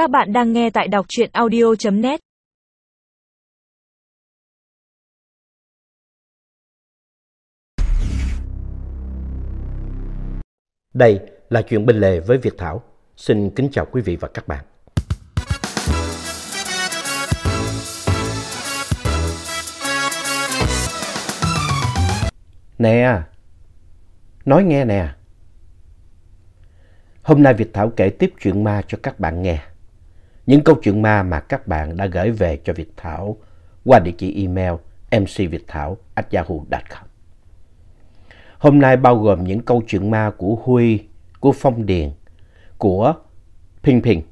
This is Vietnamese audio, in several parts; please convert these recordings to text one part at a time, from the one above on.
Các bạn đang nghe tại đọc truyện audio.net Đây là chuyện bên lề với Việt Thảo. Xin kính chào quý vị và các bạn. Nè, nói nghe nè. Hôm nay Việt Thảo kể tiếp chuyện ma cho các bạn nghe. Những câu chuyện ma mà các bạn đã gửi về cho Việt Thảo qua địa chỉ email mcviệtthảo.yahoo.com Hôm nay bao gồm những câu chuyện ma của Huy, của Phong Điền, của Ping Ping.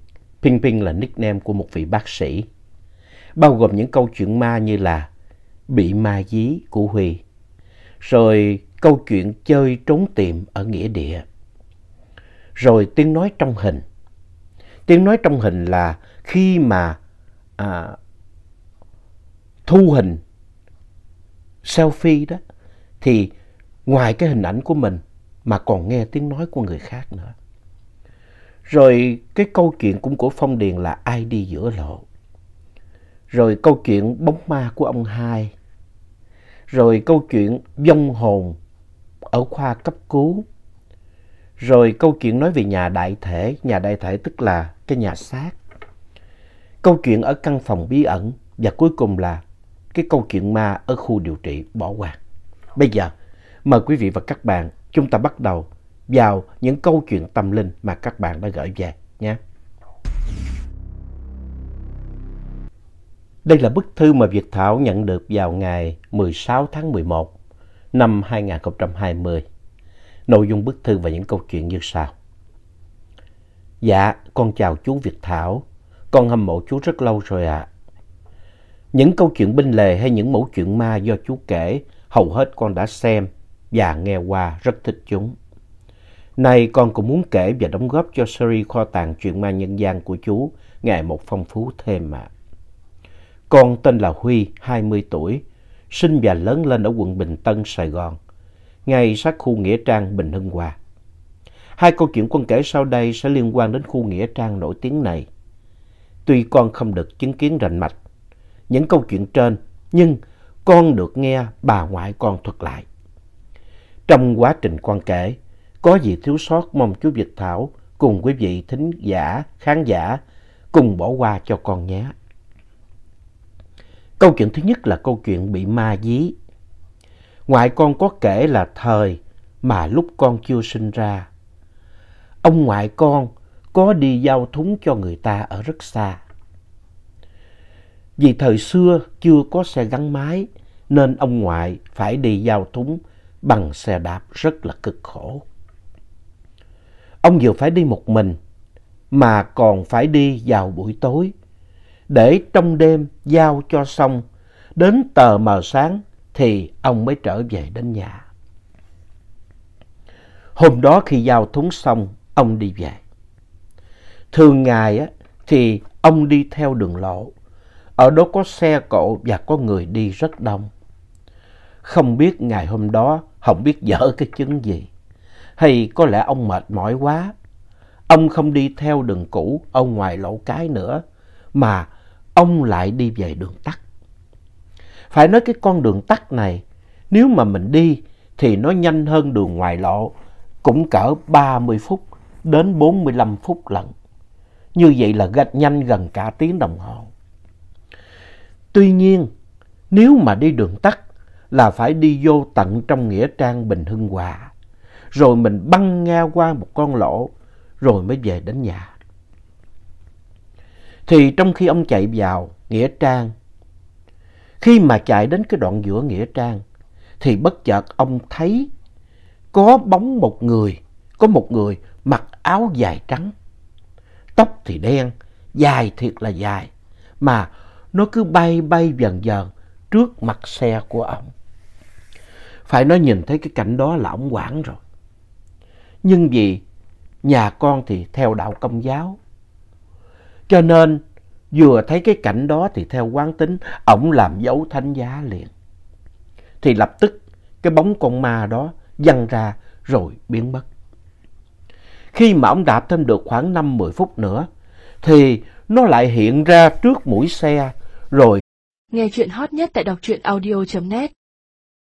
Ping Ping là nickname của một vị bác sĩ. Bao gồm những câu chuyện ma như là Bị ma dí của Huy, rồi câu chuyện chơi trốn tìm ở nghĩa địa, rồi tiếng nói trong hình. Tiếng nói trong hình là khi mà à, thu hình selfie đó thì ngoài cái hình ảnh của mình mà còn nghe tiếng nói của người khác nữa. Rồi cái câu chuyện cũng của Phong Điền là ai đi giữa lộ. Rồi câu chuyện bóng ma của ông hai. Rồi câu chuyện vong hồn ở khoa cấp cứu. Rồi câu chuyện nói về nhà đại thể. Nhà đại thể tức là cái nhà xác. Câu chuyện ở căn phòng bí ẩn. Và cuối cùng là cái câu chuyện ma ở khu điều trị bỏ qua. Bây giờ, mời quý vị và các bạn chúng ta bắt đầu vào những câu chuyện tâm linh mà các bạn đã gửi về nhé. Đây là bức thư mà Việt Thảo nhận được vào ngày 16 tháng 11 năm 2020. Nội dung bức thư và những câu chuyện như sau. Dạ, con chào chú Việt Thảo. Con hâm mộ chú rất lâu rồi ạ. À. Những câu chuyện binh lề hay những mẫu chuyện ma do chú kể, hầu hết con đã xem và nghe qua rất thích chúng. Nay con cũng muốn kể và đóng góp cho series kho tàng truyện ma nhân gian của chú ngày một phong phú thêm mà. Con tên là Huy, 20 tuổi, sinh và lớn lên ở quận Bình Tân, Sài Gòn, ngay sát khu Nghĩa Trang Bình Hưng Hòa. Hai câu chuyện con kể sau đây sẽ liên quan đến khu Nghĩa Trang nổi tiếng này. Tuy con không được chứng kiến rành mạch những câu chuyện trên, nhưng con được nghe bà ngoại con thuật lại. Trong quá trình con kể, có gì thiếu sót mong chú Việt Thảo cùng quý vị thính giả, khán giả cùng bỏ qua cho con nhé. Câu chuyện thứ nhất là câu chuyện bị ma dí. Ngoại con có kể là thời mà lúc con chưa sinh ra. Ông ngoại con có đi giao thúng cho người ta ở rất xa. Vì thời xưa chưa có xe gắn máy, nên ông ngoại phải đi giao thúng bằng xe đạp rất là cực khổ. Ông vừa phải đi một mình, mà còn phải đi vào buổi tối, để trong đêm giao cho xong đến tờ mờ sáng thì ông mới trở về đến nhà. Hôm đó khi giao thúng xong, ông đi về. Thường ngày á, thì ông đi theo đường lộ. Ở đó có xe cộ và có người đi rất đông. Không biết ngày hôm đó không biết dở cái chứng gì. Hay có lẽ ông mệt mỏi quá. Ông không đi theo đường cũ ở ngoài lỗ cái nữa. Mà ông lại đi về đường tắt. Phải nói cái con đường tắt này, nếu mà mình đi thì nó nhanh hơn đường ngoài lộ, cũng cỡ 30 phút đến 45 phút lận. Như vậy là gạch nhanh gần cả tiếng đồng hồ. Tuy nhiên, nếu mà đi đường tắt là phải đi vô tận trong Nghĩa Trang Bình Hưng Hòa. Rồi mình băng ngang qua một con lỗ, rồi mới về đến nhà. Thì trong khi ông chạy vào Nghĩa Trang, khi mà chạy đến cái đoạn giữa Nghĩa Trang, thì bất chợt ông thấy có bóng một người, có một người mặc áo dài trắng, tóc thì đen, dài thiệt là dài, mà nó cứ bay bay dần dần trước mặt xe của ông. Phải nói nhìn thấy cái cảnh đó là ông quảng rồi. Nhưng vì nhà con thì theo đạo công giáo. Cho nên vừa thấy cái cảnh đó thì theo quán tính, ổng làm dấu thánh giá liền. Thì lập tức cái bóng con ma đó văng ra rồi biến mất. Khi mà ông đạp thêm được khoảng 5-10 phút nữa thì nó lại hiện ra trước mũi xe, rồi Nghe chuyện hot nhất tại đọc truyện audio.net